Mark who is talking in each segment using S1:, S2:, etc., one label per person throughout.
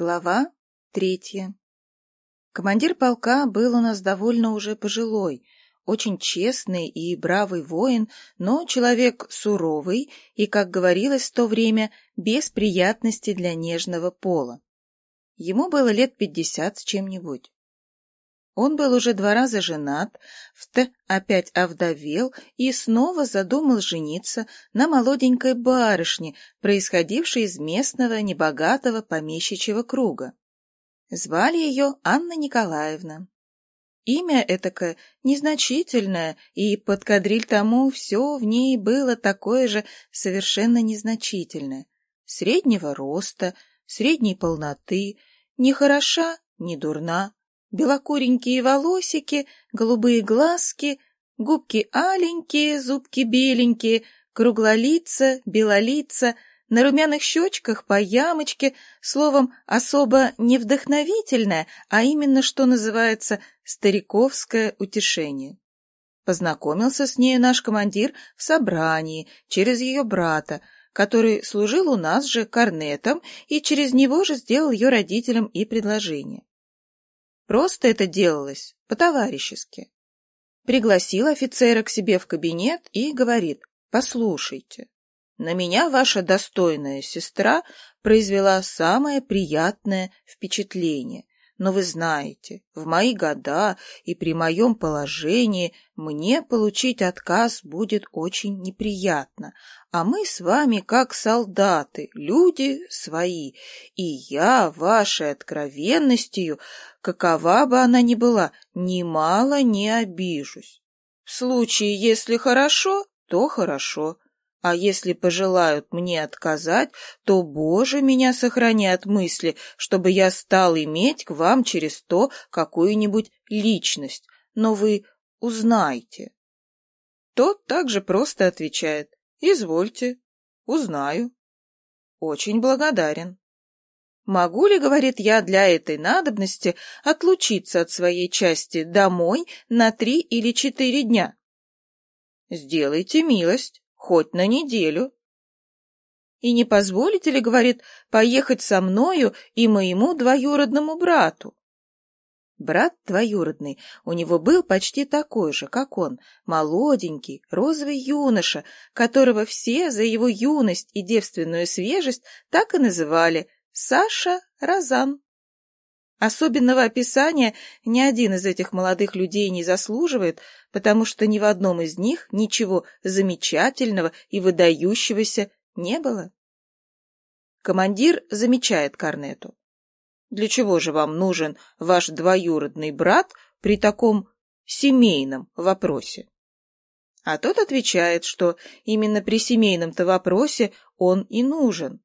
S1: Глава третья. Командир полка был у нас довольно уже пожилой, очень честный и бравый воин, но человек суровый и, как говорилось в то время, без приятностей для нежного пола. Ему было лет пятьдесят с чем-нибудь. Он был уже два раза женат, в Т опять овдовел и снова задумал жениться на молоденькой барышне, происходившей из местного небогатого помещичьего круга. Звали ее Анна Николаевна. Имя этакое незначительное, и под кадриль тому все в ней было такое же совершенно незначительное. Среднего роста, средней полноты, не хороша, не дурна, Белокуренькие волосики, голубые глазки, губки аленькие, зубки беленькие, круглолица, белолица, на румяных щечках по ямочке, словом, особо не вдохновительное, а именно, что называется, стариковское утешение. Познакомился с нею наш командир в собрании через ее брата, который служил у нас же корнетом и через него же сделал ее родителям и предложение. Просто это делалось по-товарищески. Пригласил офицера к себе в кабинет и говорит, послушайте, на меня ваша достойная сестра произвела самое приятное впечатление. Но вы знаете, в мои года и при моем положении мне получить отказ будет очень неприятно, а мы с вами как солдаты, люди свои, и я вашей откровенностью, какова бы она ни была, немало не обижусь. В случае, если хорошо, то хорошо, а если пожелают мне отказать, то, Боже, меня сохрани от мысли, чтобы я стал иметь к вам через то какую-нибудь личность, но вы узнайте. Тот также просто отвечает, извольте, узнаю. Очень благодарен. Могу ли, говорит я, для этой надобности отлучиться от своей части домой на три или четыре дня? Сделайте милость хоть на неделю. И не позволите ли, говорит, поехать со мною и моему двоюродному брату? Брат двоюродный у него был почти такой же, как он, молоденький, розовый юноша, которого все за его юность и девственную свежесть так и называли Саша Розан. Особенного описания ни один из этих молодых людей не заслуживает, потому что ни в одном из них ничего замечательного и выдающегося не было. Командир замечает Корнету. Для чего же вам нужен ваш двоюродный брат при таком семейном вопросе? А тот отвечает, что именно при семейном-то вопросе он и нужен.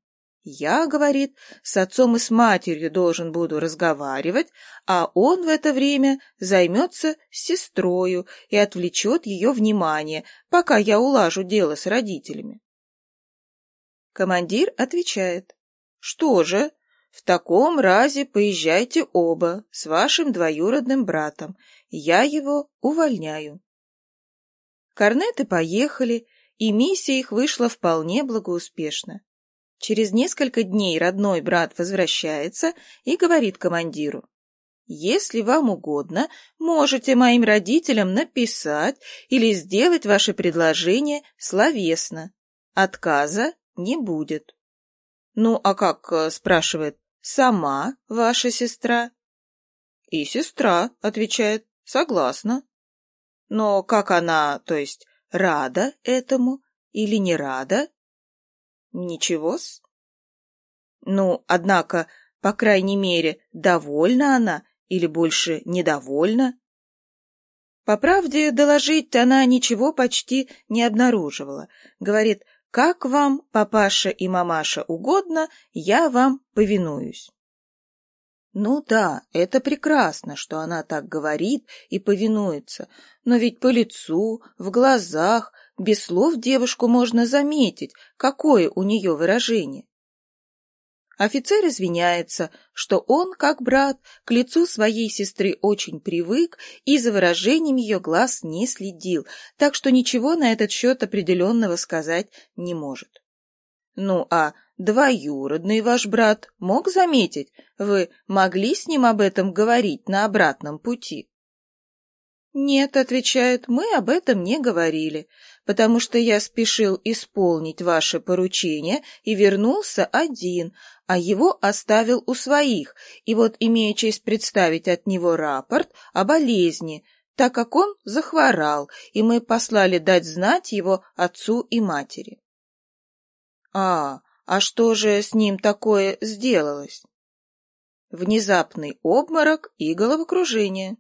S1: Я, говорит, с отцом и с матерью должен буду разговаривать, а он в это время займется сестрою и отвлечет ее внимание, пока я улажу дело с родителями. Командир отвечает, что же, в таком разе поезжайте оба с вашим двоюродным братом, я его увольняю. Корнеты поехали, и миссия их вышла вполне благоуспешно. Через несколько дней родной брат возвращается и говорит командиру. Если вам угодно, можете моим родителям написать или сделать ваше предложение словесно. Отказа не будет. Ну, а как, э, спрашивает, сама ваша сестра? И сестра, отвечает, согласна. Но как она, то есть, рада этому или не рада? Ничего-с. Ну, однако, по крайней мере, довольна она или больше недовольна? По правде доложить она ничего почти не обнаруживала. Говорит, как вам, папаша и мамаша, угодно, я вам повинуюсь. Ну да, это прекрасно, что она так говорит и повинуется, но ведь по лицу, в глазах, без слов девушку можно заметить, какое у нее выражение. Офицер извиняется, что он, как брат, к лицу своей сестры очень привык и за выражением ее глаз не следил, так что ничего на этот счет определенного сказать не может. Ну, а двоюродный ваш брат мог заметить? Вы могли с ним об этом говорить на обратном пути? «Нет», — отвечает, — «мы об этом не говорили, потому что я спешил исполнить ваше поручение и вернулся один, а его оставил у своих, и вот имею честь представить от него рапорт о болезни, так как он захворал, и мы послали дать знать его отцу и матери». «А, а что же с ним такое сделалось?» Внезапный обморок и головокружение.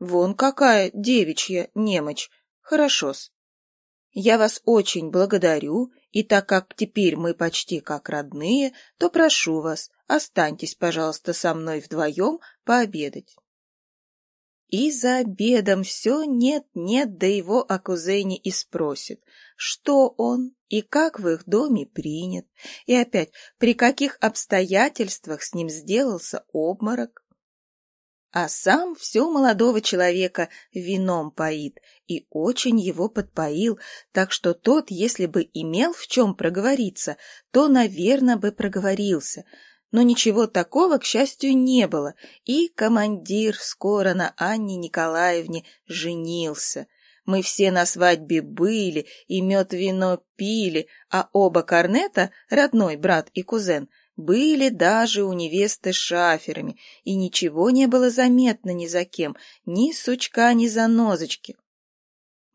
S1: Вон какая девичья немочь. Хорошо-с. Я вас очень благодарю, и так как теперь мы почти как родные, то прошу вас, останьтесь, пожалуйста, со мной вдвоем пообедать. И за обедом все нет-нет, да его о кузене и спросит, что он и как в их доме принят, и опять, при каких обстоятельствах с ним сделался обморок а сам все молодого человека вином поит и очень его подпоил, так что тот, если бы имел в чем проговориться, то, наверное, бы проговорился. Но ничего такого, к счастью, не было, и командир скоро на Анне Николаевне женился. Мы все на свадьбе были и мед-вино пили, а оба корнета, родной брат и кузен, были даже у невесты шаферами, и ничего не было заметно ни за кем, ни сучка, ни занозочки.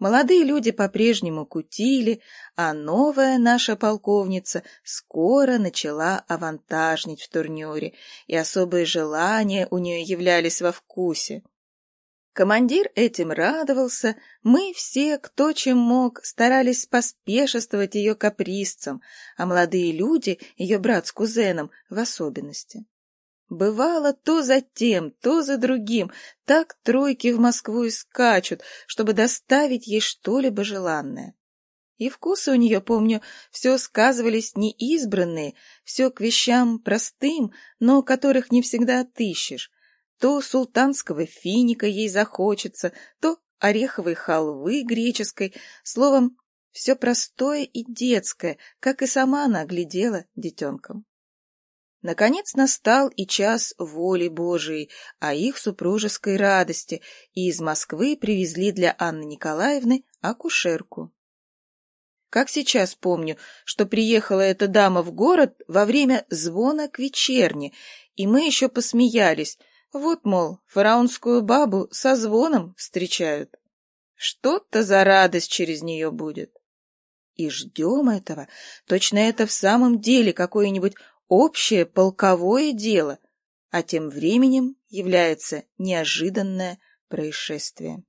S1: Молодые люди по-прежнему кутили, а новая наша полковница скоро начала авантажнить в турнюре, и особые желания у нее являлись во вкусе. Командир этим радовался, мы все, кто чем мог, старались поспешествовать ее капризцам, а молодые люди, ее брат с кузеном, в особенности. Бывало то за тем, то за другим, так тройки в Москву и скачут, чтобы доставить ей что-либо желанное. И вкусы у нее, помню, все сказывались неизбранные, все к вещам простым, но которых не всегда отыщешь, то султанского финика ей захочется, то ореховой халвы греческой, словом, все простое и детское, как и сама она глядела детенком. Наконец настал и час воли Божией, а их супружеской радости, и из Москвы привезли для Анны Николаевны акушерку. Как сейчас помню, что приехала эта дама в город во время звона к вечерне, и мы еще посмеялись, вот, мол, фараонскую бабу со звоном встречают. Что-то за радость через нее будет. И ждем этого. Точно это в самом деле какое-нибудь общее полковое дело, а тем временем является неожиданное происшествие.